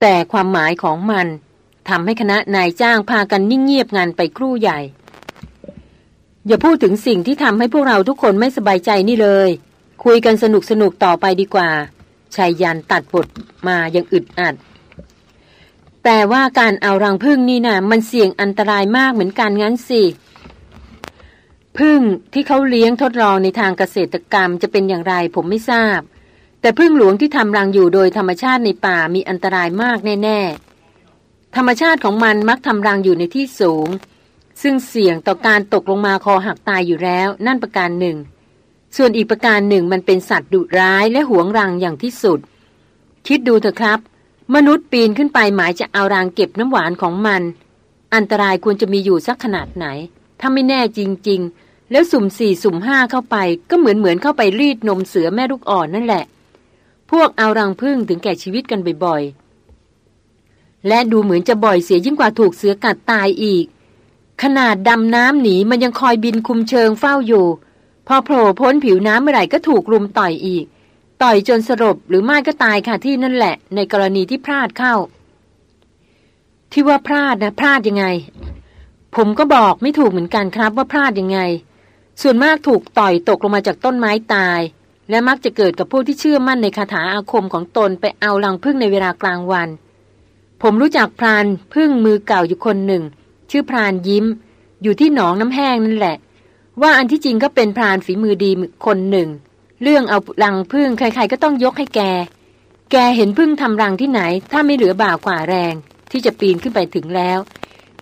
แต่ความหมายของมันทำให้คณะนายจ้างพากันนิ่งเงียบงานไปครู่ใหญ่ อย่าพูดถึงสิ่งที่ทำให้พวกเราทุกคนไม่สบายใจนี่เลย คุยกันสนุกสนุกต่อไปดีกว่าชายยันตัดบทมาอย่างอึดอัด แต่ว่าการเอารังพึ่งนี่นะ่ะ มันเสี่ยงอันตรายมากเหมือนกันงั้นสิพึ่งที่เขาเลี้ยงทดลองในทางเกษตรกรรมจะเป็นอย่างไรผมไม่ทราบ แต่พึ่งหลวงที่ทำรังอยู่โดยธรรมชาติในป่ามีอันตรายมากแน่ ๆ ธรรมชาติของมันมักทำรังอยู่ในที่สูง ซึ่งเสี่ยงต่อการตกลงมาคอหักตายอยู่แล้ว นั่นประการหนึ่ง ส่วนอีกประการหนึ่งมันเป็นสัตว์ดุร้ายและหวงรังอย่างที่สุด คิดดูเถอะครับ มนุษย์ปีนขึ้นไปหมายจะเอารังเก็บน้ำหวานของมัน อันตรายควรจะมีอยู่สักขนาดไหน ถ้าไม่แน่จริง ๆ แล้วสุ่มสี่สุ่มห้าเข้าไป ก็เหมือนเหมือนเข้าไปรีดนมเสือแม่ลูกอ่อนนั่นแหละ พวกเอารังพึ่งถึงแก่ชีวิตกันบ่อยๆ และดูเหมือนจะบ่อยเสียยิ่งกว่าถูกเสือกัดตายอีก ขนาดดำน้ำหนีมันยังคอยบินคุมเชิงเฝ้าอยู่ พอโผล่พ้นผิวน้ำเมื่อไหร่ก็ถูกรุมต่อยอีก ต่อยจนสลบหรือไม่ก็ตายค่ะที่นั่นแหละ ในกรณีที่พลาดเข้า ที่ว่าพลาดนะพลาดยังไง ผมก็บอกไม่ถูกเหมือนกันครับว่าพลาดยังไง ส่วนมากถูกต่อยตกลงมาจากต้นไม้ตาย และมักจะเกิดกับผู้ที่เชื่อมั่นในคาถาอาคมของตนไปเอาลังพึ่งในเวลากลางวัน ผมรู้จักพรานพึ่งมือเก่าอยู่คนหนึ่ง ชื่อพรานยิ้ม อยู่ที่หนองน้ำแห้งนั่นแหละ ว่าอันที่จริงก็เป็นพรานฝีมือดีคนหนึ่ง เรื่องเอาลังพึ่งใครๆก็ต้องยกให้แก แกเห็นพึ่งทำรังที่ไหน ถ้าไม่เหลือบ่ากว่าแรง ที่จะปีนขึ้นไปถึงแล้ว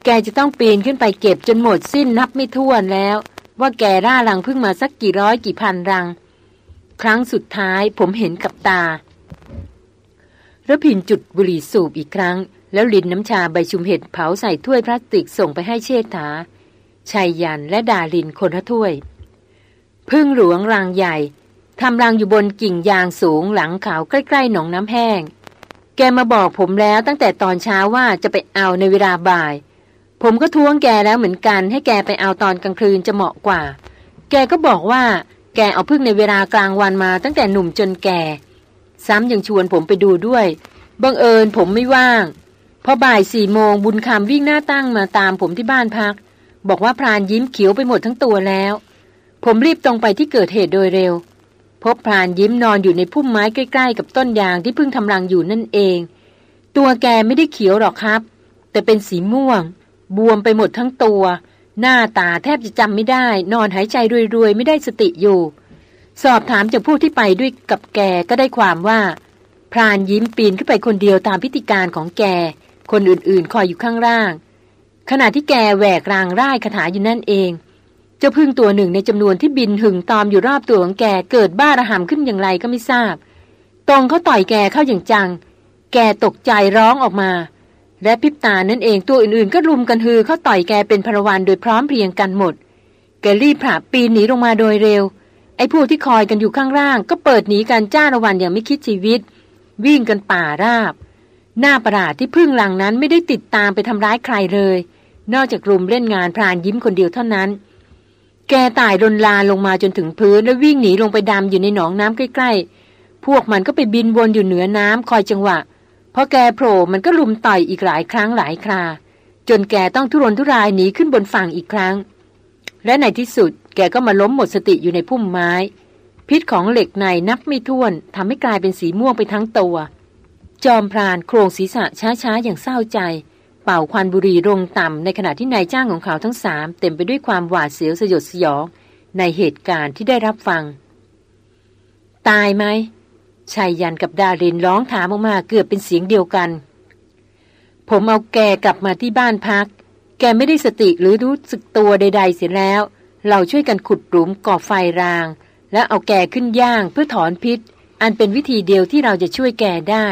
แกจะต้องปีนขึ้นไปเก็บจนหมดสิ้นนับไม่ถ้วนแล้ว ว่าแกร่ารังพึ่งมาสักกี่ร้อยกี่พันรัง ครั้งสุดท้ายผมเห็นกับตาระพินจุดบุหรี่สูบอีกครั้ง แล้วลินน้ำชาใบชุมเห็ดเผาใส่ถ้วยพลาสติกส่งไปให้เชษฐาชัยยันและดาลินคนละถ้วย พึ่งหลวงรังใหญ่ทำรังอยู่บนกิ่งยางสูงหลังเขาใกล้ๆหนองน้ำแห้ง แกมาบอกผมแล้วตั้งแต่ตอนเช้าว่าจะไปเอาในเวลาบ่าย ผมก็ท้วงแกแล้วเหมือนกัน ให้แกไปเอาตอนกลางคืนจะเหมาะกว่า แกก็บอกว่า แกเอาพึ่งในเวลากลางวันมาตั้งแต่หนุ่มจนแก่ ซ้ำยังชวนผมไปดูด้วยบังเอิญผมไม่ว่าง พอบ่ายสี่โมงบุญคำวิ่งหน้าตั้งมาตามผมที่บ้านพัก บอกว่าพรานยิ้มเขียวไปหมดทั้งตัวแล้ว ผมรีบตรงไปที่เกิดเหตุโดยเร็ว พบพรานยิ้มนอนอยู่ในพุ่มไม้ใกล้ ๆ กับต้นยางที่เพิ่งทำรังอยู่นั่นเอง ตัวแกไม่ได้เขียวหรอกครับ แต่เป็นสีม่วง บวมไปหมดทั้งตัว หน้าตาแทบจะจำไม่ได้ นอนหายใจรวยๆ ไม่ได้สติอยู่ สอบถามจากผู้ที่ไปด้วยกับแกก็ได้ความว่า พรานยิ้มปีนขึ้นไปคนเดียวตามพิธีการของแก คนอื่นๆ คอยอยู่ข้างล่าง ขณะที่แกแหวกรางร่ายคาถาอยู่นั่นเอง เจ้าพึ่งตัวหนึ่งในจำนวนที่บินหึงตอมอยู่รอบตัวของแกเกิดบ้าระห่ำขึ้นอย่างไรก็ไม่ทราบ ตรงเขาต่อยแกเข้าอย่างจัง แกตกใจร้องออกมา และพิบตานั่นเองตัวอื่นๆ ก็รุมกันฮือเข้าต่อยแกเป็นพรวันโดยพร้อมเพรียงกันหมด แกรีบผ่าปีนหนีลงมาโดยเร็ว ไอ้ผู้ที่คอยกันอยู่ข้างล่าง ก็เปิดหนีกันจ้าละวันอย่างไม่คิดชีวิต วิ่งกันป่าราบ หน้าประหลาดที่พึ่งหลังนั้นไม่ได้ติดตามไปทำร้ายใครเลย นอกจากรุมเล่นงานพรานยิ้มคนเดียวเท่านั้น แกตายรนลาลงมาจนถึงพื้นแล้ววิ่งหนีลงไปดำอยู่ในหนองน้ำใกล้ ๆ พวกมันก็ไปบินวนอยู่เหนือน้ำคอยจังหวะ พอแกโผล่มันก็ลุมต่อยอีกหลายครั้งหลายครา จนแกต้องทุรนทุรายหนีขึ้นบนฝั่งอีกครั้ง และในที่สุดแกก็มาล้มหมดสติอยู่ในพุ่มไม้ พิษของเหล็กในนับไม่ถ้วนทำให้กลายเป็นสีม่วงไปทั้งตัว จอมพรานโครงศีรษะช้าๆอย่างเศร้าใจ เป่าควันบุหรี่ลงต่ำในขณะที่นายจ้างของเขาทั้งสามเต็มไปด้วยความหวาดเสียวสยดสยองในเหตุการณ์ที่ได้รับฟัง ตายไหม ชายยันกับดารินร้องถามออกมาเกือบเป็นเสียงเดียวกัน ผมเอาแกกลับมาที่บ้านพัก แกไม่ได้สติหรือรู้สึกตัวใด ๆ เสียแล้ว เราช่วยกันขุดหลุมก่อไฟราง แล้วเอาแกขึ้นย่างเพื่อถอนพิษ อันเป็นวิธีเดียวที่เราจะช่วยแกได้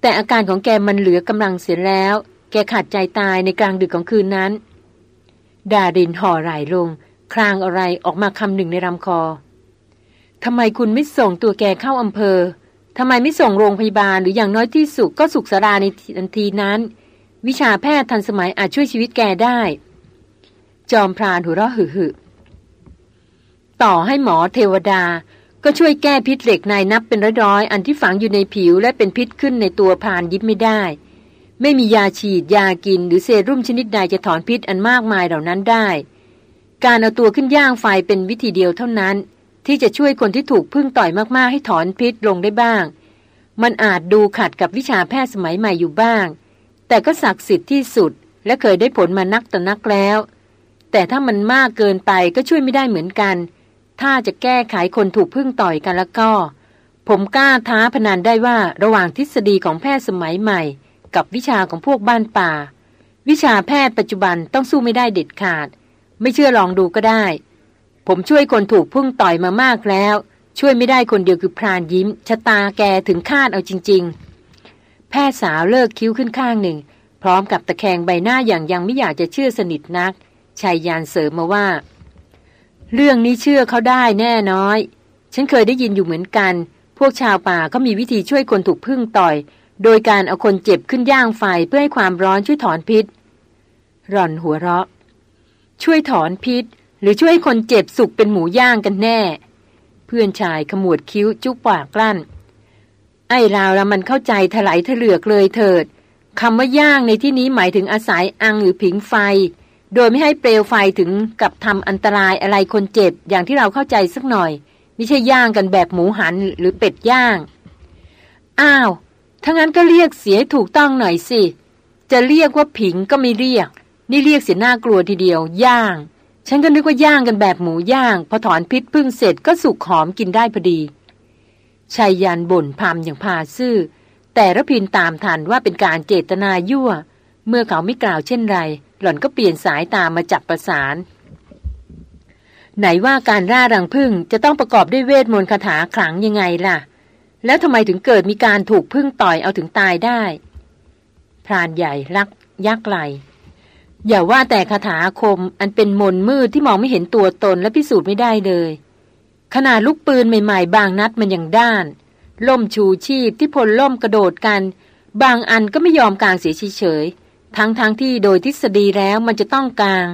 แต่อาการของแกมันเหลือกำลังเสียแล้ว แกขาดใจตายในกลางดึกของคืนนั้น ดารินห่อไหลลง คลางอะไรออกมาคำหนึ่งในลำคอ ทำไมคุณไม่ส่งตัวแกเข้าอำเภอทำไมไม่ส่งโรงพยาบาลหรืออย่างน้อยที่สุดก็สุขสาราในทันทีนั้น วิชาแพทย์ทันสมัยอาจช่วยชีวิตแกได้ จอมพรานหัวเราะหึ่ต่อให้หมอเทวดาก็ช่วยแก้พิษเหล็กในนับเป็นร้อยๆอันที่ฝังอยู่ในผิวและเป็นพิษขึ้นในตัวพรานยิบไม่ได้ ไม่มียาฉีดยากินหรือเซรุ่มชนิดใดจะถอนพิษอันมากมายเหล่านั้นได้ การเอาตัวขึ้นย่างไฟเป็นวิธีเดียวเท่านั้น ที่จะช่วยคนที่ถูกพึ่งต่อยมากๆ ให้ถอนพิษลงได้บ้าง มันอาจดูขัดกับวิชาแพทย์สมัยใหม่อยู่บ้าง แต่ก็ศักดิ์สิทธิ์ที่สุด และเคยได้ผลมานักต่อนักแล้ว แต่ถ้ามันมากเกินไปก็ช่วยไม่ได้เหมือนกัน ถ้าจะแก้ไขคนถูกพึ่งต่อยกันแล้วก็ ผมกล้าท้าพนันได้ว่าระหว่างทฤษฎีของแพทย์สมัยใหม่ กับวิชาของพวกบ้านป่า วิชาแพทย์ปัจจุบันต้องสู้ไม่ได้เด็ดขาด ไม่เชื่อลองดูก็ได้ ผมช่วยคนถูกพึ่งต่อยมามากแล้ว ช่วยไม่ได้คนเดียวคือพรานยิ้ม ชะตาแกถึงคาดเอาจริง ๆ แพทย์สาวเลิกคิ้วขึ้นข้างหนึ่ง พร้อมกับตะแคงใบหน้าอย่างยังไม่อยากจะเชื่อสนิทนักชายยานเสริมมาว่า เรื่องนี้เชื่อเขาได้แน่น้อย ฉันเคยได้ยินอยู่เหมือนกัน พวกชาวป่าก็มีวิธีช่วยคนถูกพึ่งต่อย โดยการเอาคนเจ็บขึ้นย่างไฟเพื่อให้ความร้อนช่วยถอนพิษร่อนหัวเราะ ช่วยถอนพิษ หรือช่วยคนเจ็บสุกเป็นหมูย่างกันแน่ เพื่อนชายขมวดคิ้วจุกปากกลั้น ไอ้ราวแล้วมันเข้าใจถลายถลือกเลยเถิดคำว่าย่างในที่นี้หมายถึงอาศัยอังหรือผิงไฟ โดยไม่ให้เปลวไฟถึงกับทำอันตรายอะไรคนเจ็บอย่างที่เราเข้าใจสักหน่อย ไม่ใช่ย่างกันแบบหมูหันหรือเป็ดย่าง อ้าวถ้างั้นก็เรียกเสียถูกต้องหน่อยสิ จะเรียกว่าผิงก็ไม่เรียก นี่เรียกเสียหน้ากลัวทีเดียว ย่าง ฉันก็นึกว่าย่างกันแบบหมูย่าง พอถอนพิษพึ่งเสร็จก็สุกหอมกินได้พอดีชายยันบ่นพามอย่างพาซื่อ แต่ระพินตามทันว่าเป็นการเจตนายั่ว เมื่อเขาไม่กล่าวเช่นไร หล่อนก็เปลี่ยนสายตามมาจับประสาน ไหนว่าการร่ารังพึ่งจะต้องประกอบด้วยเวทมนต์คาถาขลังยังไงล่ะ แล้วทำไมถึงเกิดมีการถูกพึ่งต่อยเอาถึงตายได้ พรานใหญ่ลักยักไหล อย่าว่าแต่คาถาคมอันเป็นมนมืดที่มองไม่เห็นตัวตนและพิสูจน์ไม่ได้เลย ขนาดลูกปืนใหม่ๆ บางนัดมันยังด้าน ล่มชูชีพที่พลล่มกระโดดกัน บางอันก็ไม่ยอมกลางเสียเฉยทั้งๆทที่โดยทฤษฎีแล้วมันจะต้องกลาง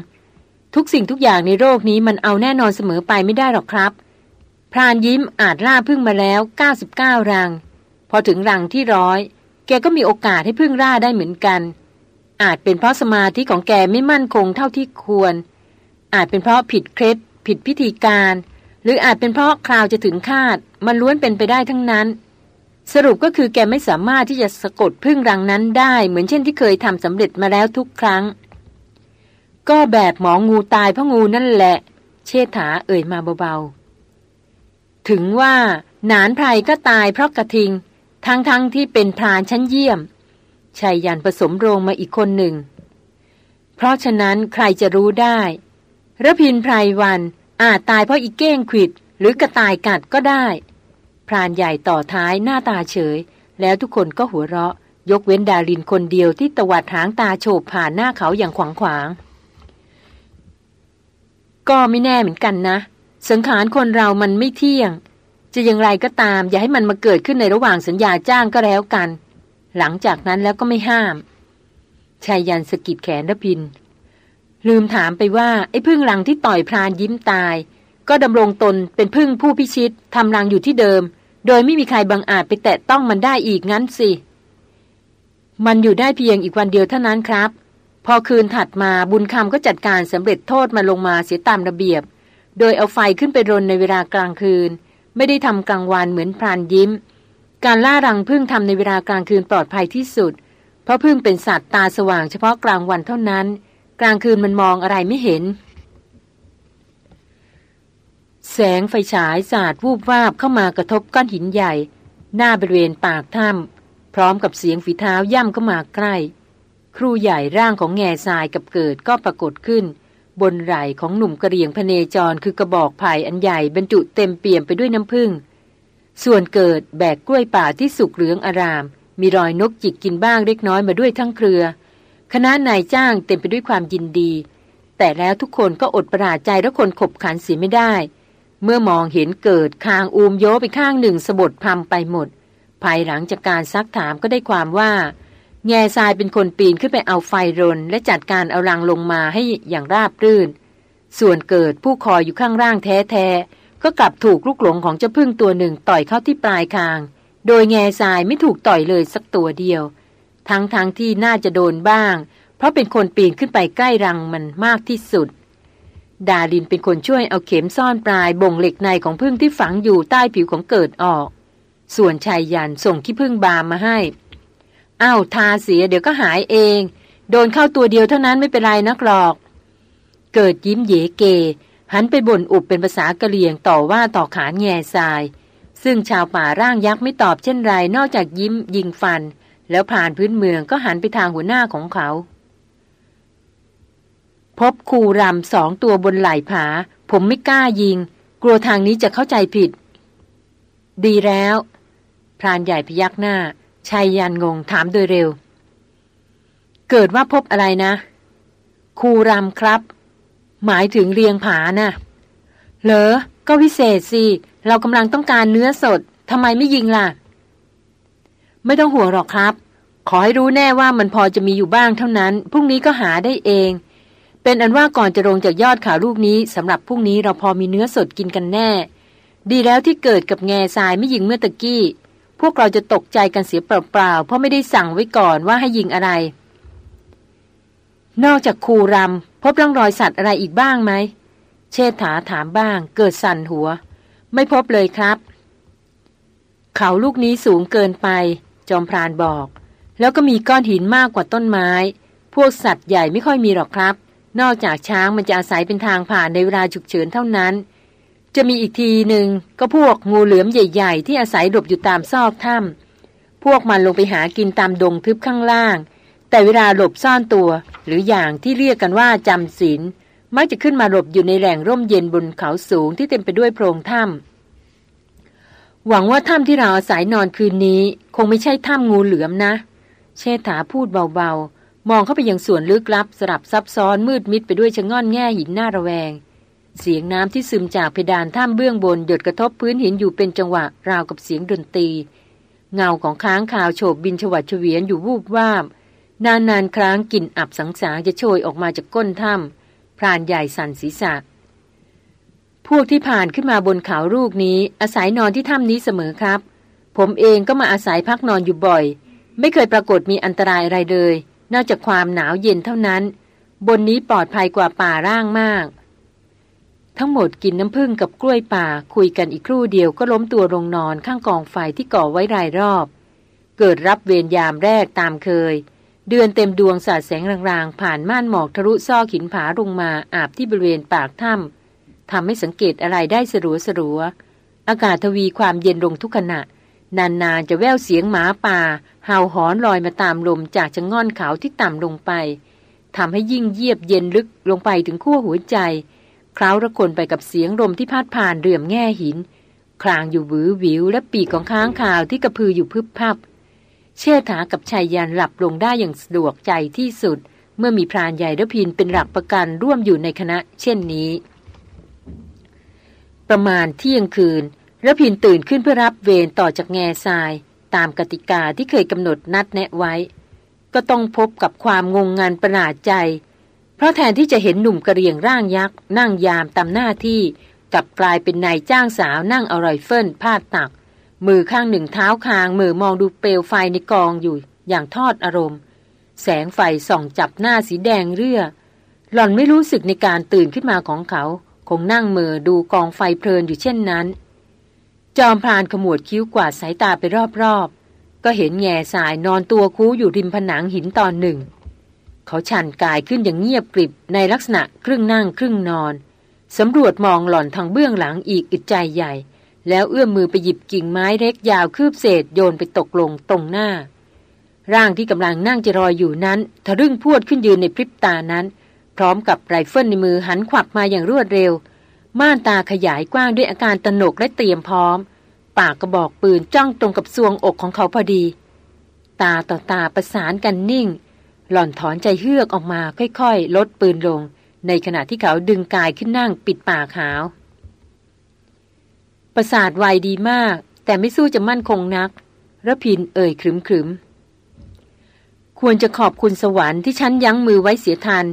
ทุกสิ่งทุกอย่างในโรคนี้มันเอาแน่นอนเสมอไปไม่ได้หรอกครับ พรานยิ้มอาจล่าพึ่งมาแล้ว 99 รัง พอถึงรังที่ร้อย แกก็มีโอกาสให้พึ่งล่าได้เหมือนกัน อาจเป็นเพราะสมาธิของแกไม่มั่นคงเท่าที่ควร อาจเป็นเพราะผิดเคล็ดผิดพิธีการ หรืออาจเป็นเพราะคราวจะถึงคาด มันล้วนเป็นไปได้ทั้งนั้น สรุปก็คือแกไม่สามารถที่จะสะกดพึ่งรังนั้นได้ เหมือนเช่นที่เคยทำสำเร็จมาแล้วทุกครั้ง ก็แบบหมองูตายเพราะงูนั่นแหละ เชษฐาเอ่ยมาเบาๆ ถึงว่านานไพรก็ตายเพราะกระทิง ทั้งๆทที่เป็นพรานชั้นเยี่ยม ชายยันผสมโรงมาอีกคนหนึ่ง เพราะฉะนั้นใครจะรู้ได้ระพินไพรวันอาจตายเพราะอีเก้งขิด หรือกระต่ายกัดก็ได้ พรานใหญ่ต่อท้ายหน้าตาเฉย แล้วทุกคนก็หัวเราะ ยกเว้นดารินคนเดียวที่ตวัดหางตาโฉบผ่านหน้าเขาอย่างขวางขวาง ก็ไม่แน่เหมือนกันนะ สังขารคนเรามันไม่เที่ยง จะอย่างไรก็ตาม อย่าให้มันมาเกิดขึ้นในระหว่างสัญญาจ้างก็แล้วกัน หลังจากนั้นแล้วก็ไม่ห้ามชายยันสกิดแขนระพิน ลืมถามไปว่า ไอ้พึ่งหลังที่ต่อยพรานยิ้มตาย ก็ดำรงตนเป็นพึ่งผู้พิชิตทำรังอยู่ที่เดิม โดยไม่มีใครบังอาจไปแตะต้องมันได้อีกงั้นสิ มันอยู่ได้เพียงอีกวันเดียวเท่านั้นครับ พอคืนถัดมาบุญคำก็จัดการสำเร็จโทษมาลงมาเสียตามระเบียบ โดยเอาไฟขึ้นไปรนในเวลากลางคืน ไม่ได้ทำกลางวันเหมือนพรานยิ้ม การล่ารังพึ่งทำในเวลากลางคืนปลอดภัยที่สุด เพราะพึ่งเป็นสัตว์ตาสว่างเฉพาะกลางวันเท่านั้น กลางคืนมันมองอะไรไม่เห็น แสงไฟฉายสาดวูบวาบเข้ามากระทบก้อนหินใหญ่ หน้าบริเวณปากถ้ำพร้อมกับเสียงฝีเท้าย่ำเข้ามาใกล้ ครูใหญ่ร่างของแง่ทรายกับเกิดก็ปรากฏขึ้น บนไหล่ของหนุ่มกระเรียงพเนจรคือกระบอกไผ่อันใหญ่บรรจุเต็มเปี่ยมไปด้วยน้ำผึ้ง ส่วนเกิดแบกกล้วยป่าที่สุกเหลืองอาราม มีรอยนกจิกกินบ้างเล็กน้อยมาด้วยทั้งเครือ คณะนายจ้างเต็มไปด้วยความยินดี แต่แล้วทุกคนก็อดประหลาดใจและคนขบขันเสียไม่ได้ เมื่อมองเห็นเกิดคางอูมโยไปข้างหนึ่งสะบดพำไปหมด ภายหลังจากการซักถามก็ได้ความว่า แง่ทรายเป็นคนปีนขึ้นไปเอาไฟรน และจัดการเอารังลงมาให้อย่างราบรื่น ส่วนเกิดผู้คอยอยู่ข้างล่างแท้ ก็กลับถูกลูกหลงของเจ้าพึ่งตัวหนึ่งต่อยเข้าที่ปลายคาง โดยแง่ทรายไม่ถูกต่อยเลยสักตัวเดียว ทั้งๆทที่น่าจะโดนบ้าง เพราะเป็นคนปีนขึ้นไปใกล้รังมันมากที่สุด ดาลินเป็นคนช่วยเอาเข็มซ่อนปลายบ่งเหล็กในของพึ่งที่ฝังอยู่ใต้ผิวของเกิดออก ส่วนชายยันส่งขี้พึ่งบามมาให้อ้าวทาเสียเดี๋ยวก็หายเอง โดนเข้าตัวเดียวเท่านั้นไม่เป็นไรนักหรอก เกิดยิ้มเยเก หันไปบ่นอุบเป็นภาษากะเหรี่ยงต่อว่าต่อขานแง่ทราย ซึ่งชาวป่าร่างยักษ์ไม่ตอบเช่นไรนอกจากยิ้มยิงฟัน แล้วผ่านพื้นเมืองก็หันไปทางหัวหน้าของเขา พบคูรำสองตัวบนไหล่ผา ผมไม่กล้ายิง กลัวทางนี้จะเข้าใจผิด ดีแล้วพรานใหญ่พยักหน้าชายยันงงถามโดยเร็ว เกิดว่าพบอะไรนะ คูรำครับ หมายถึงเรียงผานะ่ะ เหรอ ก็วิเศษสิ เรากำลังต้องการเนื้อสด ทำไมไม่ยิงล่ะ ไม่ต้องห่วงหรอกครับ ขอให้รู้แน่ว่ามันพอจะมีอยู่บ้างเท่านั้น พรุ่งนี้ก็หาได้เอง เป็นอันว่าก่อนจะลงจากยอดขาลูกนี้สำหรับพรุ่งนี้เราพอมีเนื้อสดกินกันแน่ ดีแล้วที่เกิดกับแง่ทรายไม่ยิงเมื่อตะกี้ พวกเราจะตกใจกันเสียเปล่าๆ เพราะไม่ได้สั่งไว้ก่อนว่าให้ยิงอะไรนอกจากคูรำ บร่องรอยสัตว์อะไรอีกบ้างไหม เชษฐาถามบ้าง เกิดสั่นหัว ไม่พบเลยครับ เขาลูกนี้สูงเกินไป จอมพรานบอก แล้วก็มีก้อนหินมากกว่าต้นไม้ พวกสัตว์ใหญ่ไม่ค่อยมีหรอกครับ นอกจากช้างมันจะอาศัยเป็นทางผ่านในเวลาฉุกเฉินเท่านั้น จะมีอีกทีหนึ่งก็พวกงูเหลือมใหญ่ ๆ ที่อาศัยหลบอยู่ตามซอกถ้ำพวกมันลงไปหากินตามดงทึบข้างล่าง แต่เวลาหลบซ่อนตัว หรืออย่างที่เรียกกันว่าจำศีลมักจะขึ้นมาหลบอยู่ในแหล่งร่มเย็นบนเขาสูงที่เต็มไปด้วยโพรงถ้ำหวังว่าถ้ำที่เราอาศัยนอนคืนนี้ คงไม่ใช่ถ้ำงูเหลือมนะ เชษฐาพูดเบาๆ มองเข้าไปยังส่วนลึกลับ สลับซับซ้อนมืดมิดไปด้วยชะง่อนแง่หินหน้าระแวง เสียงน้ำที่ซึมจากเพดานถ้ำเบื้องบนหยดกระทบพื้นหินอยู่เป็นจังหวะราวกับเสียงดนตรี เงาของค้างคาวโฉบบินฉวัดเฉวียนอยู่วูบวาบ นานๆครั้งกลิ่นอับสังสาจะโชยออกมาจากก้นถ้ำพรานใหญ่สั่นศีรษะ พวกที่ผ่านขึ้นมาบนเขาลูกนี้ อาศัยนอนที่ถ้ำนี้เสมอครับ ผมเองก็มาอาศัยพักนอนอยู่บ่อย ไม่เคยปรากฏมีอันตรายอะไรเลย นอกจากความหนาวเย็นเท่านั้น บนนี้ปลอดภัยกว่าป่าร่างมาก ทั้งหมดกินน้ำผึ้งกับกล้วยป่าคุยกันอีกครู่เดียวก็ล้มตัวลงนอนข้างกองไฟที่ก่อไว้รายรอบ เกิดรับเวรยามแรกตามเคย เดือนเต็มดวงสาดแสงรางๆ ผ่านม่านหมอกทะลุซอกหินผาลงมาอาบที่บริเวณปากถ้ำทำให้สังเกตอะไรได้สรัวสรัวอากาศทวีความเย็นลงทุกขณะ นานๆจะแววเสียงหมาป่าเห่าหอนลอยมาตามลมจากจะง่อนเขาที่ต่ำลงไปทำให้ยิ่งเยียบเย็นลึกลงไปถึงขั้วหัวใจ คล้าระคนไปกับเสียงลมที่พัดผ่านเรื่อมแง่หิน คลางอยู่วือวิวและปีกของค้างคาวที่กระพืออยู่พึบพับ เชื่อถากับชายยันหลับลงได้อย่างสะดวกใจที่สุด เมื่อมีพรานใหญ่ระพินเป็นหลักประกันร่วมอยู่ในคณะ เช่นนี้ ประมาณเที่ยงคืนระพินตื่นขึ้นเพื่อรับเวรต่อจากแง่ทราย ตามกติกาที่เคยกำหนดนัดแนะไว้ ก็ต้องพบกับความงงงานประหลาดใจ เพราะแทนที่จะเห็นหนุ่มกระเรียงร่างยักษ์นั่งยามตามหน้าที่กลับกลายเป็นนายจ้างสาวนั่งอร่อยเฟินพาดตัก มือข้างหนึ่งเท้าคางมือมองดูเปลวไฟในกองอยู่ อย่างทอดอารมณ์ แสงไฟส่องจับหน้าสีแดงเรื่อ หล่อนไม่รู้สึกในการตื่นขึ้นมาของเขา คงนั่งมือดูกองไฟเพลินอยู่เช่นนั้น จอมพรานขมวดคิ้วกวาดสายตาไปรอบๆ ก็เห็นแง่สายนอนตัวคูอยู่ริมผนังหินตอนหนึ่ง เขาชันกายขึ้นอย่างเงียบกริบในลักษณะครึ่งนั่งครึ่งนอนสำรวจมองหล่อนทางเบื้องหลังอีกอึดใจใหญ่ แล้วเอื้อมมือไปหยิบกิ่งไม้เล็กยาวคืบเศษโยนไปตกลงตรงหน้า ร่างที่กำลังนั่งจะรอยอยู่นั้นทะลึ่งพวดขึ้นยืนในพริบตานั้น พร้อมกับไรเฟิลในมือหันขวับมาอย่างรวดเร็ว ม่านตาขยายกว้างด้วยอาการตนกและเตรียมพร้อม ปากกระบอกปืนจ้องตรงกับซวงอกของเขาพอดี ตาต่อตาประสานกันนิ่ง หล่อนถอนใจเฮือกออกมาค่อยๆ ลดปืนลง ในขณะที่เขาดึงกายขึ้นนั่งปิดปากหาว ประสาทไวดีมาก แต่ไม่สู้จะมั่นคงนักระพินเอ่ยครึมครึมควรจะขอบคุณสวรรค์ที่ฉันยั้งมือไว้เสียทัน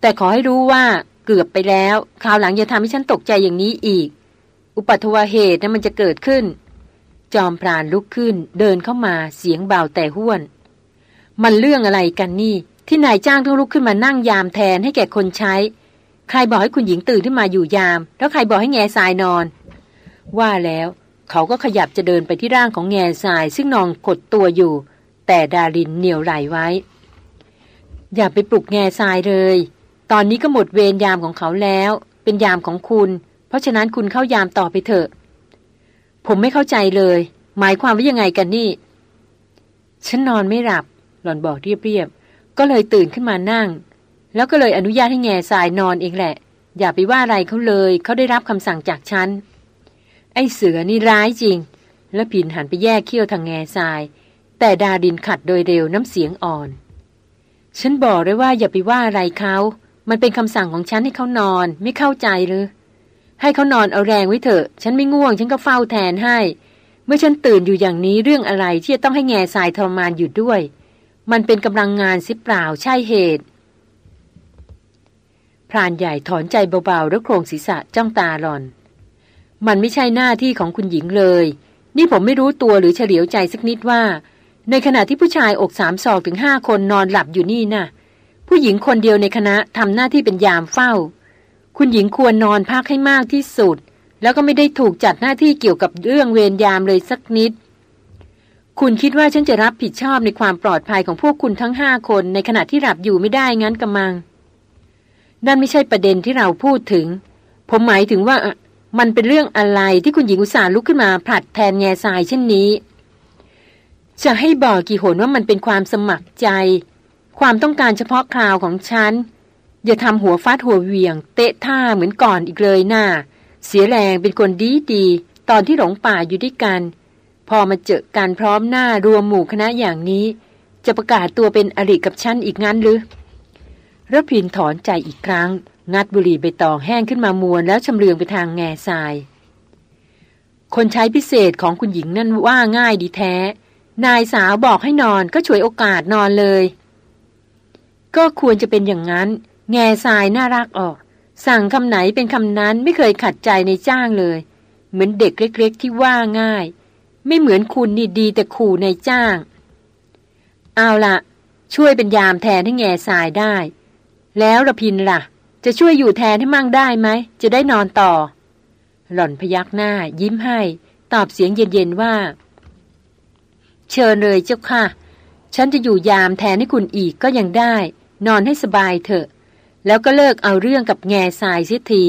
แต่ขอให้รู้ว่าเกือบไปแล้ว คราวหลังอย่าทำให้ฉันตกใจอย่างนี้อีก อุปัตวเหตุนั้นมันจะเกิดขึ้น จอมพรานลุกขึ้น เดินเข้ามาเสียงเบาแต่ห้วน มันเรื่องอะไรกันนี่ ที่นายจ้างต้องลุกขึ้นมานั่งยามแทนให้แก่คนใช้ ใครบอกให้คุณหญิงตื่นขึ้นมาอยู่ยาม แล้วใครบอกให้แง่ทรายนอน ว่าแล้วเขาก็ขยับจะเดินไปที่ร่างของแง่ทราย ซึ่งนอนกดตัวอยู่ แต่ดารินเหนียวไหลไว้ อย่าไปปลุกแง่ทรายเลย ตอนนี้ก็หมดเวรยามของเขาแล้ว เป็นยามของคุณ เพราะฉะนั้นคุณเข้ายามต่อไปเถอะ ผมไม่เข้าใจเลย หมายความว่ายังไงกันนี่ ฉันนอนไม่หลับ หล่อนบอกเรียบๆก็เลยตื่นขึ้นมานั่ง แล้วก็เลยอนุญาตให้แง่ทรายนอนเองแหละ อย่าไปว่าอะไรเขาเลย เขาได้รับคำสั่งจากฉัน ไอ้เสือนี่ร้ายจริง แล้วผินหันไปแยกเขี้ยวทางแง่ทราย แต่ดาดินขัดโดยเร็วน้ำเสียงอ่อน ฉันบอกเลยว่าอย่าไปว่าอะไรเขามันเป็นคำสั่งของฉันให้เขานอนไม่เข้าใจหรือ ให้เขานอนเอาแรงไว้เถอะ ฉันไม่ง่วง ฉันก็เฝ้าแทนให้ เมื่อฉันตื่นอยู่อย่างนี้เรื่องอะไรที่จะต้องให้แง่ทรายทรมานอยู่ด้วย มันเป็นกำลังงานสิเปล่าใช่เหตุพรานใหญ่ถอนใจเบาๆแล้วโครงศีรษะจ้องตาหลอน มันไม่ใช่หน้าที่ของคุณหญิงเลย นี่ผมไม่รู้ตัวหรือเฉลียวใจสักนิดว่า ในขณะที่ผู้ชายอกสามศอกถึงห้าคนนอนหลับอยู่นี่นะ่ะ ผู้หญิงคนเดียวในคณะทำหน้าที่เป็นยามเฝ้า คุณหญิงควรนอนพักให้มากที่สุด แล้วก็ไม่ได้ถูกจัดหน้าที่เกี่ยวกับเรื่องเวรยามเลยสักนิด คุณคิดว่าฉันจะรับผิดชอบในความปลอดภัยของพวกคุณทั้งห้าคนในขณะที่หลับอยู่ไม่ได้งั้นกำมังนั่นไม่ใช่ประเด็นที่เราพูดถึง ผมหมายถึงว่า มันเป็นเรื่องอะไรที่คุณหญิงอุตส่าห์ลุกขึ้นมาผลัดแทนแง่ทรายเช่นนี้ จะให้บอกกี่หนว่ามันเป็นความสมัครใจ ความต้องการเฉพาะคราวของฉัน อย่าทำหัวฟาดหัวเวียง เตะท่าเหมือนก่อนอีกเลยนะ่า เสียแรงเป็นคนดีดีตอนที่หลงป่าอยู่ด้วยกัน พอมาเจอกันพร้อมหน้ารวมหมู่คณะอย่างนี้ จะประกาศตัวเป็นอริกับฉันอีกงั้นหรือระพินถอนใจอีกครั้ง งัดบุหรี่ใบตองแห้งขึ้นมามวนแล้วชำเลืองไปทางแง่ทราย คนใช้พิเศษของคุณหญิงนั่นว่าง่ายดีแท้ นายสาวบอกให้นอนก็ช่วยโอกาสนอนเลย ก็ควรจะเป็นอย่างนั้น แง่ทรายน่ารักออก สั่งคำไหนเป็นคำนั้นไม่เคยขัดใจในจ้างเลย เหมือนเด็กเล็กๆที่ว่าง่าย ไม่เหมือนคุณนี่ดีแต่ขู่ในจ้าง เอาละช่วยเป็นยามแทนให้แง่ทรายได้ แล้วระพินละ่ะ จะช่วยอยู่แทนให้มั่งได้ไหม จะได้นอนต่อ หล่อนพยักหน้า ยิ้มให้ ตอบเสียงเย็นๆว่า เชิญเลยเจ้าค่ะ ฉันจะอยู่ยามแทนให้คุณอีกก็ยังได้ นอนให้สบายเถอะ แล้วก็เลิกเอาเรื่องกับแง่ทรายเสียที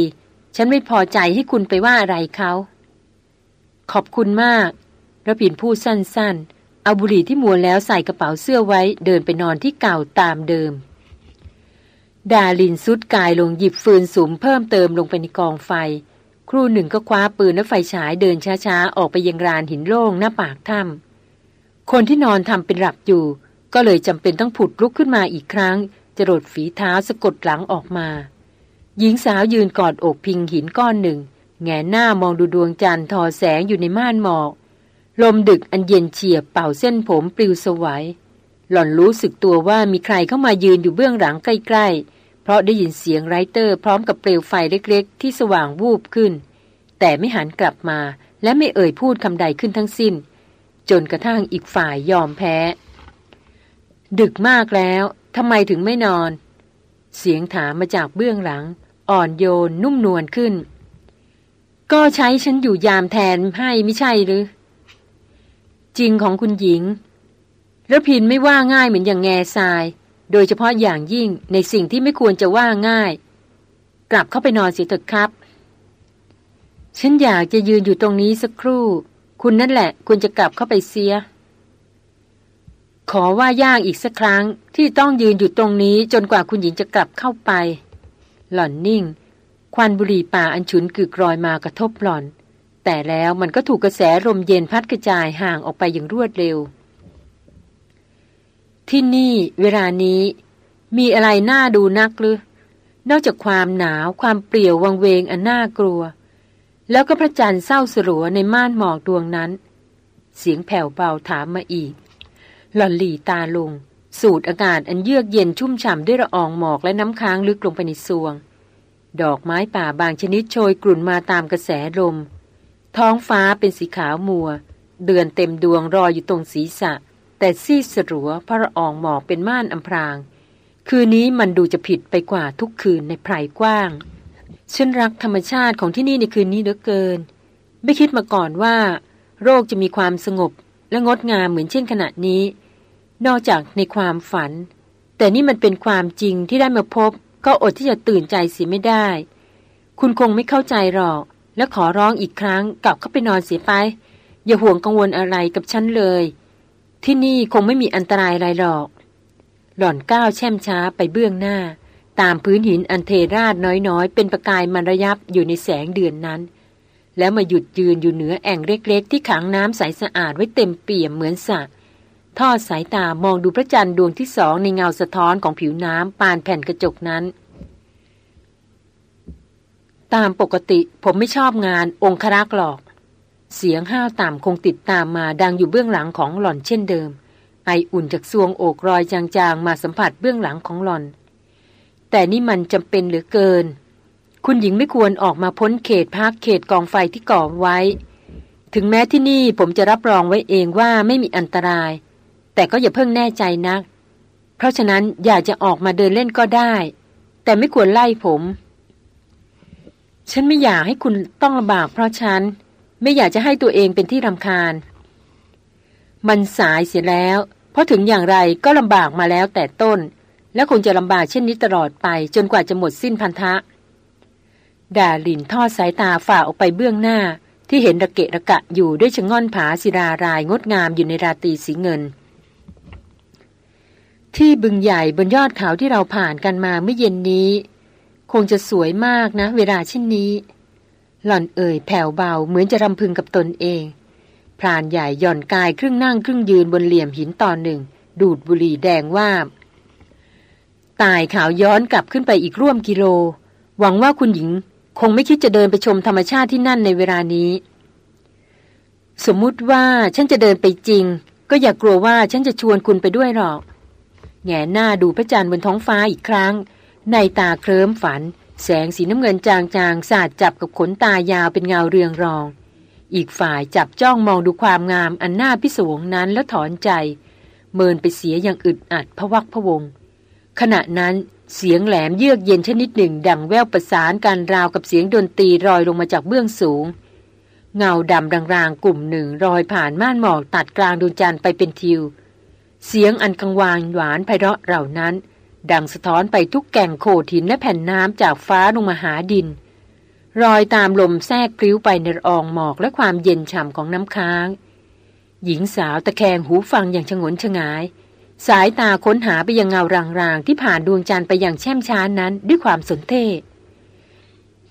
ฉันไม่พอใจให้คุณไปว่าอะไรเขาขอบคุณมากระพินพูดสั้นๆ เอาบุหรี่ที่มัวแล้วใส่กระเป๋าเสื้อไว้เดินไปนอนที่เก่าตามเดิม ดาลินซุดกายลงหยิบฟืนสุมเพิ่มเติมลงไปในกองไฟ ครู่หนึ่งก็คว้าปืนและไฟฉายเดินช้าๆ ออกไปยังรานหินโล่งหน้าปากถ้ำคนที่นอนทำเป็นหลับอยู่ ก็เลยจำเป็นต้องผุดลุกขึ้นมาอีกครั้งจรดฝีเท้าสะกดหลังออกมา หญิงสาวยืนกอดอกพิงหินก้อนหนึ่ง แงหน้ามองดูดวงจันทร์ทอแสงอยู่ในม่านหมอก ลมดึกอันเย็นเฉียบเป่าเส้นผมปลิวสวัยหล่อนรู้สึกตัวว่ามีใครเข้ามายืนอยู่เบื้องหลังใกล้ๆ เพราะได้ยินเสียงไรเตอร์พร้อมกับเปลวไฟเล็กๆ ที่สว่างวูบขึ้น แต่ไม่หันกลับมาและไม่เอ่ยพูดคำใดขึ้นทั้งสิ้น จนกระทั่งอีกฝ่ายยอมแพ้ ดึกมากแล้วทำไมถึงไม่นอน เสียงถามมาจากเบื้องหลัง อ่อนโยนนุ่มนวลขึ้น ก็ใช้ฉันอยู่ยามแทนให้ไม่ใช่หรือ จริงของคุณหญิงระพินไม่ว่าง่ายเหมือนอย่างแง่ทราย โดยเฉพาะอย่างยิ่งในสิ่งที่ไม่ควรจะว่าง่าย กลับเข้าไปนอนเสียเถอะครับ ฉันอยากจะยืนอยู่ตรงนี้สักครู่ คุณนั่นแหละควรจะกลับเข้าไปเสีย ขอว่ายากอีกสักครั้งที่ต้องยืนอยู่ตรงนี้จนกว่าคุณหญิงจะกลับเข้าไป หล่อนนิ่ง ควันบุหรี่ป่าอันฉุนกึกรอยมากระทบหล่อน แต่แล้วมันก็ถูกกระแสลมเย็นพัดกระจายห่างออกไปอย่างรวดเร็ว ที่นี่เวลานี้ มีอะไรน่าดูนักหรือนอกจากความหนาวความเปลี่ยววังเวงอันน่ากลัว แล้วก็พระจันทร์เศร้าสลัวในม่านหมอกดวงนั้น เสียงแผ่วเบาถามมาอีก หล่อนหลีตาลง สูดอากาศอันเยือกเย็นชุ่มฉ่ำด้วยละอองหมอกและน้ำค้างลึกลงไปในซวง ดอกไม้ป่าบางชนิดโชยกลุ่นมาตามกระแสลม ท้องฟ้าเป็นสีขาวมัว เดือนเต็มดวงรออยู่ตรงศีรษะ แต่ซีดสลัวพระละอองหมอกเป็นม่านอำพราง คืนนี้มันดูจะผิดไปกว่าทุกคืนในไพรกว้าง ฉันรักธรรมชาติของที่นี่ในคืนนี้เหลือเกิน ไม่คิดมาก่อนว่า โรคจะมีความสงบและงดงามเหมือนเช่นขณะนี้ นอกจากในความฝัน แต่นี่มันเป็นความจริงที่ได้มาพบ ก็อดที่จะตื่นใจเสียไม่ได้ คุณคงไม่เข้าใจหรอก และขอร้องอีกครั้งกลับเข้าไปนอนเสียไป อย่าห่วงกังวลอะไรกับฉันเลย ที่นี่คงไม่มีอันตรายอะไรหรอก หล่อนก้าวแช่มช้าไปเบื้องหน้า ตามพื้นหินอันเทราดน้อยๆ เป็นประกายมันระยับอยู่ในแสงเดือนนั้น แล้วมาหยุดยืนอยู่เหนือแอ่งเล็กๆ ที่ขังน้ำใสสะอาดไว้เต็มเปี่ยมเหมือนสระทอดสายตามองดูพระจันทร์ดวงที่สองในเงาสะท้อนของผิวน้ำปานแผ่นกระจกนั้น ตามปกติผมไม่ชอบงานองครักษ์หรอก เสียงห้าวต่ำคงติดตามมาดังอยู่เบื้องหลังของหล่อนเช่นเดิม ไออุ่นจากซวงอกรอยจางๆ มาสัมผัสเบื้องหลังของหล่อน แต่นี่มันจำเป็นเหลือเกิน คุณหญิงไม่ควรออกมาพ้นเขตพักเขตกองไฟที่ก่อไว้ ถึงแม้ที่นี่ผมจะรับรองไว้เองว่าไม่มีอันตราย แต่ก็อย่าเพิ่งแน่ใจนัก เพราะฉะนั้นอยากจะออกมาเดินเล่นก็ได้ แต่ไม่ควรไล่ผม ฉันไม่อยากให้คุณต้องลำบากเพราะฉัน ไม่อยากจะให้ตัวเองเป็นที่รำคาญ มันสายเสียแล้ว เพราะถึงอย่างไรก็ลำบากมาแล้วแต่ต้น และคงจะลำบากเช่นนี้ตลอดไปจนกว่าจะหมดสิ้นพันธะ ดาลินทอดสายตาฝ่าออกไปเบื้องหน้า ที่เห็นระเกะระกะอยู่ด้วยชะง่อนผาศิรารายงดงามอยู่ในราตรีสีเงิน ที่บึงใหญ่บนยอดเขาที่เราผ่านกันมาเมื่อเย็นนี้ คงจะสวยมากนะ เวลาเช่นนี้ หล่อนเอ่ยแผ่วเบาเหมือนจะรำพึงกับตนเอง พรานใหญ่หย่อนกายครึ่งนั่งครึ่งยืนบนเหลี่ยมหินตอนหนึ่ง ดูดบุหรี่แดงว่าตายขาวย้อนกลับขึ้นไปอีกร่วมกิโล หวังว่าคุณหญิงคงไม่คิดจะเดินไปชมธรรมชาติที่นั่นในเวลานี้ สมมุติว่าฉันจะเดินไปจริง ก็อย่ากกลัวว่าฉันจะชวนคุณไปด้วยหรอก แง่หน้าดูพระจันทร์บนท้องฟ้าอีกครั้ง ในตาเคลิ้มฝัน แสงสีน้ำเงินจางๆสาดจับกับขนตายาวเป็นเงาเรืองรอง อีกฝ่ายจับจ้องมองดูความงามอันน่าพิศวงนั้นแล้วถอนใจ เมินไปเสียอย่างอึดอัดพวักพวง ขณะนั้นเสียงแหลมเยือกเย็นชนิดหนึ่ง ดังแววประสานการราวกับเสียงดนตรีรอยลงมาจากเบื้องสูง เงาดำรางๆ กลุ่มหนึ่งรอยผ่านม่านหมอกตัดกลางดวงจันทร์ไปเป็นทิว เสียงอันกังวานหวานไพเราะเหล่านั้น ดังสะท้อนไปทุกแก่งโขดหินและแผ่นน้ำจากฟ้าลงมาหาดิน รอยตามลมแทรกพลิ้วไปในอองหมอกและความเย็นฉ่ำของน้ำค้าง หญิงสาวตะแคงหูฟังอย่างชงนชงาย สายตาค้นหาไปยังเงารางๆ ที่ผ่านดวงจันทร์ไปอย่างแช่มช้านั้นด้วยความสนเท่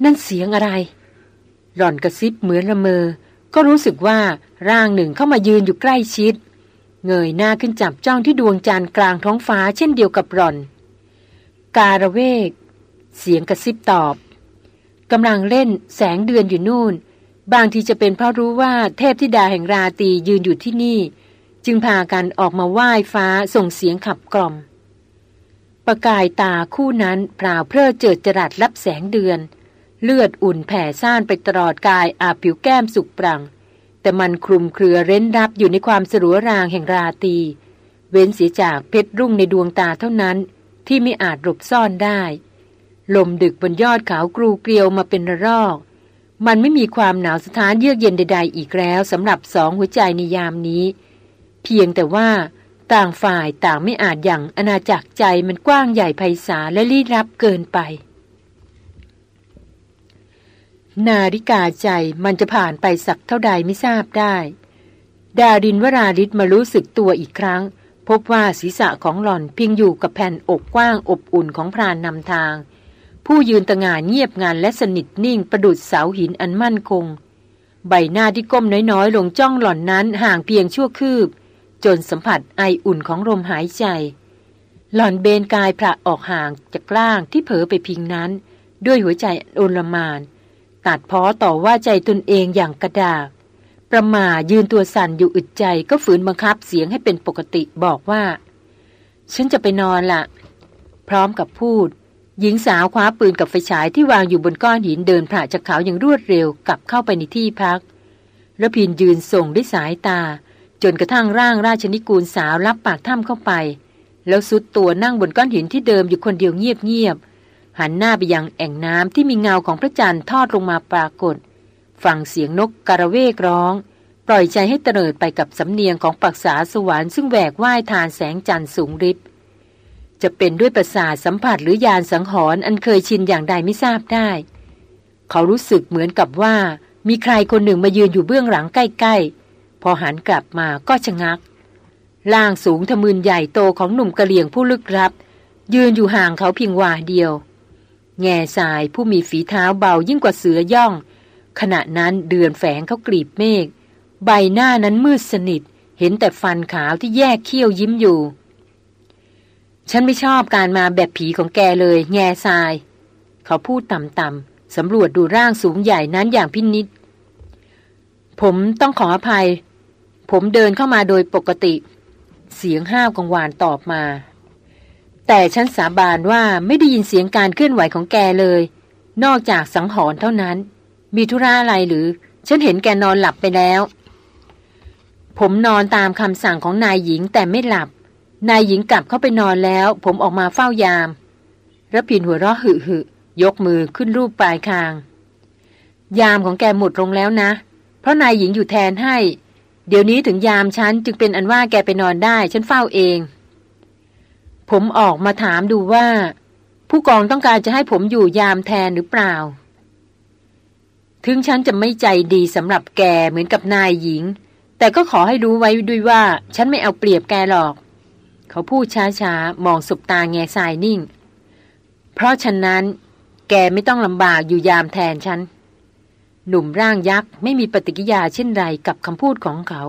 นั่นเสียงอะไร หล่อนกระซิบเหมือนละเมอ ก็รู้สึกว่าร่างหนึ่งเข้ามายืนอยู่ใกล้ชิด เงยหน้าขึ้นจับจ้องที่ดวงจันทร์กลางท้องฟ้าเช่นเดียวกับหล่อน การะเวก เสียงกระซิบตอบกำลังเล่นแสงเดือนอยู่นู่น บางทีจะเป็นเพราะรู้ว่าเทพธิดาแห่งราตียืนอยู่ที่นี่ จึงพากันออกมาไหว้ฟ้าส่งเสียงขับกล่อม ประกายตาคู่นั้นพราวเพลิดเจิดจรัสรับแสงเดือน เลือดอุ่นแผ่ซ่านไปตลอดกายอาผิวแก้มสุกปรัง แต่มันคลุมเครือเร้นรับอยู่ในความสรัวรางแห่งราตี เว้นเสียจากเพชรรุ่งในดวงตาเท่านั้น ที่ไม่อาจหลบซ่อนได้ ลมดึกบนยอดเขากรูเกลียวมาเป็นระลอก มันไม่มีความหนาวสถานเยือกเย็นใด ๆ อีกแล้วสำหรับสองหัวใจในยามนี้ เพียงแต่ว่าต่างฝ่ายต่างไม่อาจอย่างอาณาจักรใจมันกว้างใหญ่ไพศาลและลี้ลับเกินไป นาฬิกาใจมันจะผ่านไปสักเท่าใดไม่ทราบได้ ดาดินวราลิศมารู้สึกตัวอีกครั้ง พบว่าศีรษะของหล่อนพิงอยู่กับแผ่นอกกว้างอบอุ่นของพรานนำทาง ผู้ยืนตะงานเงียบงานและสนิทนิ่งประดุดเสาหินอันมั่นคง ใบหน้าที่ก้มน้อยๆ ลงจ้องหล่อนนั้นห่างเพียงชั่วคืบ จนสัมผัสไออุ่นของลมหายใจ หล่อนเบนกายพระออกห่างจากล่างที่เผลอไปพิงนั้น ด้วยหัวใจโอลมาน ตัดพ้อต่อว่าใจตนเองอย่างกระดาษ ประมายืนตัวสั่นอยู่อึดใจก็ฝืนบังคับเสียงให้เป็นปกติบอกว่า ฉันจะไปนอนละพร้อมกับพูด หญิงสาวคว้าปืนกับไฟฉายที่วางอยู่บนก้อนหินเดินผ่าจากเขาอย่างรวดเร็วกลับเข้าไปในที่พักระพินยืนส่งด้วยสายตา จนกระทั่งร่างราชนิกูลสาวรับปากถ้ำเข้าไป แล้วสุดตัวนั่งบนก้อนหินที่เดิมอยู่คนเดียวเงียบๆหันหน้าไปยังแอ่งน้ำที่มีเงาของพระจันทร์ทอดลงมาปรากฏ ฟังเสียงนกกระเวกร้อง ปล่อยใจให้เตลิดไปกับสำเนียงของปักษาสวรรค์ซึ่งแหวกว่ายทานแสงจันทร์สูงริบจะเป็นด้วยประสาทสัมผัสหรือยานสังหรณ์อันเคยชินอย่างใดไม่ทราบได้ เขารู้สึกเหมือนกับว่า มีใครคนหนึ่งมายืนอยู่เบื้องหลังใกล้ๆ พอหันกลับมาก็ชะงักล่างสูงทะมึนใหญ่โตของหนุ่มกะเหลี่ยงผู้ลึกลับ ยืนอยู่ห่างเขาเพียงวาเดียว แง่สายผู้มีฝีเท้าเบายิ่งกว่าเสือย่อง ขณะนั้นเดือนแฝงเขากรีบเมฆ ใบหน้านั้นมืดสนิท เห็นแต่ฟันขาวที่แยกเขี้ยวยิ้มอยู่ ฉันไม่ชอบการมาแบบผีของแกเลย แง่ทราย เขาพูดต่ำๆสำรวจดูร่างสูงใหญ่นั้นอย่างพินิษผมต้องขออภัย ผมเดินเข้ามาโดยปกติ เสียงห้าวกังวานตอบมา แต่ฉันสาบานว่าไม่ได้ยินเสียงการเคลื่อนไหวของแกเลย นอกจากสังหรณ์เท่านั้น มีธุระอะไรหรือ ฉันเห็นแกนอนหลับไปแล้ว ผมนอนตามคำสั่งของนายหญิงแต่ไม่หลับ นายหญิงกลับเข้าไปนอนแล้ว ผมออกมาเฝ้ายามระพินหัวเราะหึหึยกมือขึ้นรูปปลายคาง ยามของแกหมดลงแล้วนะ เพราะนายหญิงอยู่แทนให้ เดี๋ยวนี้ถึงยามฉันจึงเป็นอันว่าแกไปนอนได้ ฉันเฝ้าเอง ผมออกมาถามดูว่า ผู้กองต้องการจะให้ผมอยู่ยามแทนหรือเปล่า ถึงฉันจะไม่ใจดีสำหรับแกเหมือนกับนายหญิง แต่ก็ขอให้รู้ไว้ด้วยว่า ฉันไม่เอาเปรียบแกหรอก เขาพูดช้าๆ มองสุบตาแง่ทรายนิ่ง เพราะฉะนั้น แกไม่ต้องลำบากอยู่ยามแทนฉัน หนุ่มร่างยักษ์ไม่มีปฏิกิยาเช่นไรกับคำพูดของเขา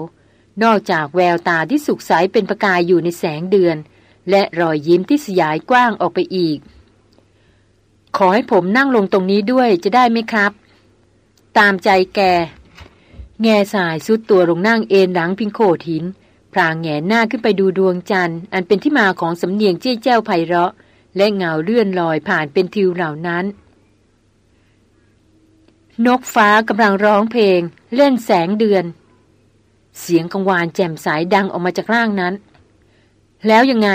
นอกจากแววตาที่สุกใสเป็นประกายอยู่ในแสงเดือน และรอยยิ้มที่สยายกว้างออกไปอีก ขอให้ผมนั่งลงตรงนี้ด้วยจะได้ไหมครับ ตามใจแก แง่สายสุดตัวลงนั่งเอนหลังพิงโขดหิน พรางแงนหน้าขึ้นไปดูดวงจันทร์ อันเป็นที่มาของสำเนียงเจ้าเจ้าไพเราะ และเงาเลื่อนลอยผ่านเป็นทิวเหล่านั้น นกฟ้ากำลังร้องเพลง เล่นแสงเดือน เสียงกังวานแจ่มใสดังออกมาจากร่างนั้น แล้วยังไง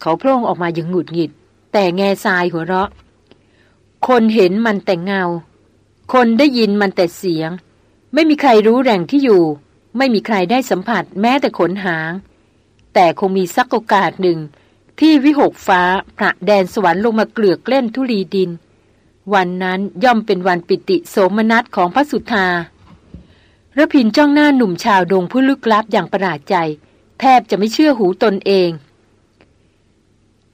เขาโพร่งออกมาอย่างหงุดหงิด แต่แง่ทรายหัวเราะ คนเห็นมันแต่เงา คนได้ยินมันแต่เสียง ไม่มีใครรู้แหล่งที่อยู่ ไม่มีใครได้สัมผัสแม้แต่ขนหาง แต่คงมีสักโอกาสหนึ่ง ที่วิหกฟ้าพระแดนสวรรค์ลงมาเกลือกเล่นทุลีดิน วันนั้นย่อมเป็นวันปิติโสมนัสของพระสุธาระพินจ้องหน้าหนุ่มชาวดงผู้ลึกลับอย่างประหลาดใจ แทบจะไม่เชื่อหูตนเอง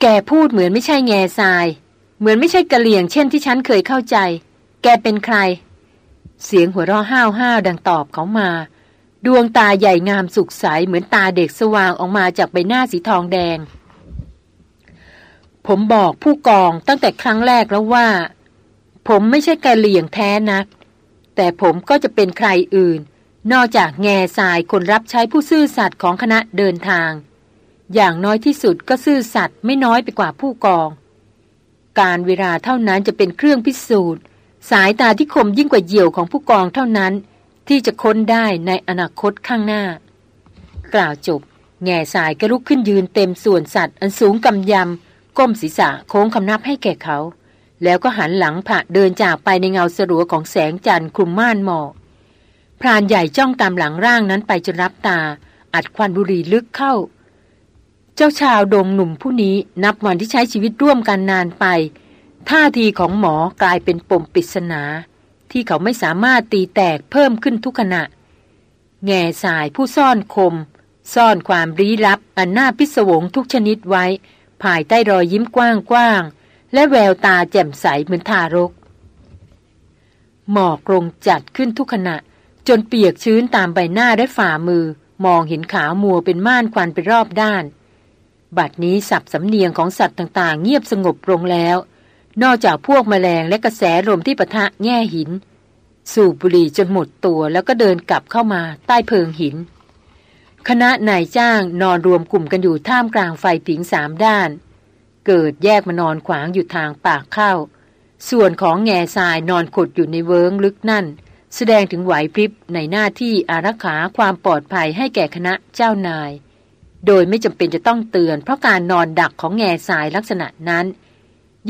แกพูดเหมือนไม่ใช่แง่ทราย เหมือนไม่ใช่กะเหลี่ยงเช่นที่ฉันเคยเข้าใจ กเป็นใคร เสียงหัวเราะห้าวห้าวดังตอบเขามา ดวงตาใหญ่งามสุขใสเหมือนตาเด็กสว่างออกมาจากใบหน้าสีทองแดง ผมบอกผู้กองตั้งแต่ครั้งแรกแล้วว่า ผมไม่ใช่กะเหลี่ยงแท้นัก แต่ผมก็จะเป็นใครอื่น นอกจากแง่ทรายคนรับใช้ผู้ซื่อสัตย์ของคณะเดินทาง อย่างน้อยที่สุดก็ซื่อสัตย์ไม่น้อยไปกว่าผู้กองการเวลาเท่านั้นจะเป็นเครื่องพิสูจน์ สายตาที่คมยิ่งกว่าเหยี่ยวของผู้กองเท่านั้น ที่จะค้นได้ในอนาคตข้างหน้า กล่าวจบ แง่สายก็ลุกขึ้นยืนเต็มส่วนสัตว์อันสูงกำยำ ก้มศีรษะโค้งคำนับให้แก่เขา แล้วก็หันหลังผ่าเดินจากไปในเงาสลัวของแสงจันทร์คลุมม่านหมอกพรานใหญ่จ้องตามหลังร่างนั้นไปจนรับตา อัดควันบุหรี่ลึกเข้า เจ้าชาวดงหนุ่มผู้นี้นับวันที่ใช้ชีวิตร่วมกันนานไป ท่าทีของหมอกลายเป็นปมปริศนา ที่เขาไม่สามารถตีแตกเพิ่มขึ้นทุกขณะ แง่สายผู้ซ่อนคม ซ่อนความรีลับอันน่าพิศวงทุกชนิดไว้ ภายใต้รอยยิ้มกว้างๆ และแววตาแจ่มใสเหมือนทารก หมอกลงจัดขึ้นทุกขณะ จนเปียกชื้นตามใบหน้าและฝ่ามือ มองเห็นขาวมัวเป็นม่านควันไปรอบด้าน บัดนี้สับสำเนียงของสัตว์ต่างๆ เงียบสงบลงแล้ว นอกจากพวกแมลงและกระแสลมที่ปะทะแง่หิน สูบบุหรี่จนหมดตัวแล้วก็เดินกลับเข้ามาใต้เพิงหิน คณะนายจ้างนอนรวมกลุ่มกันอยู่ท่ามกลางไฟผิงสามด้าน เกิดแยกมานอนขวางอยู่ทางปากเข้า ส่วนของแง่ทรายนอนขดอยู่ในเวิงลึกนั่น แสดงถึงไหวพริบในหน้าที่อารักขาความปลอดภัยให้แก่คณะเจ้านาย โดยไม่จำเป็นจะต้องเตือน เพราะการนอนดักของแง่สายลักษณะนั้น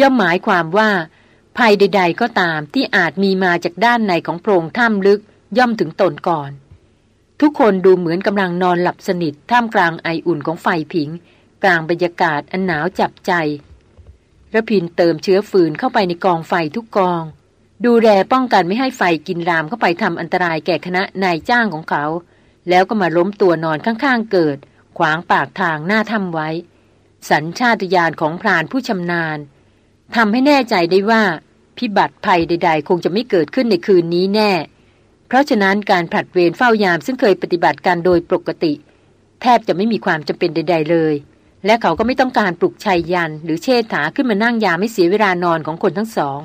ย่อมหมายความว่า ภัยใด ๆ ก็ตามที่อาจมีมาจากด้านในของโพรงถ้ำลึกย่อมถึงตนก่อน ทุกคนดูเหมือนกำลังนอนหลับสนิทท่ามกลางไออุ่นของไฟผิง กลางบรรยากาศอันหนาวจับใจระพินเติมเชื้อฟืนเข้าไปในกองไฟทุกกอง ดูแลป้องกันไม่ให้ไฟกินรามเข้าไปทำอันตรายแก่คณะนายจ้างของเขา แล้วก็มาล้มตัวนอนข้างๆเกิด ขวางปากทางหน้าถ้ำไว้ สัญชาตญาณของพรานผู้ชำนาญ ทำให้แน่ใจได้ว่า พิบัติภัยใด ๆ คงจะไม่เกิดขึ้นในคืนนี้แน่ เพราะฉะนั้นการผลัดเวรเฝ้ายามซึ่งเคยปฏิบัติการโดยปกติ แทบจะไม่มีความจำเป็นใด ๆ เลย และเขาก็ไม่ต้องการปลุกชัยยันหรือเชษฐาขึ้นมานั่งยามไม่เสียเวลานอนของคนทั้งสอง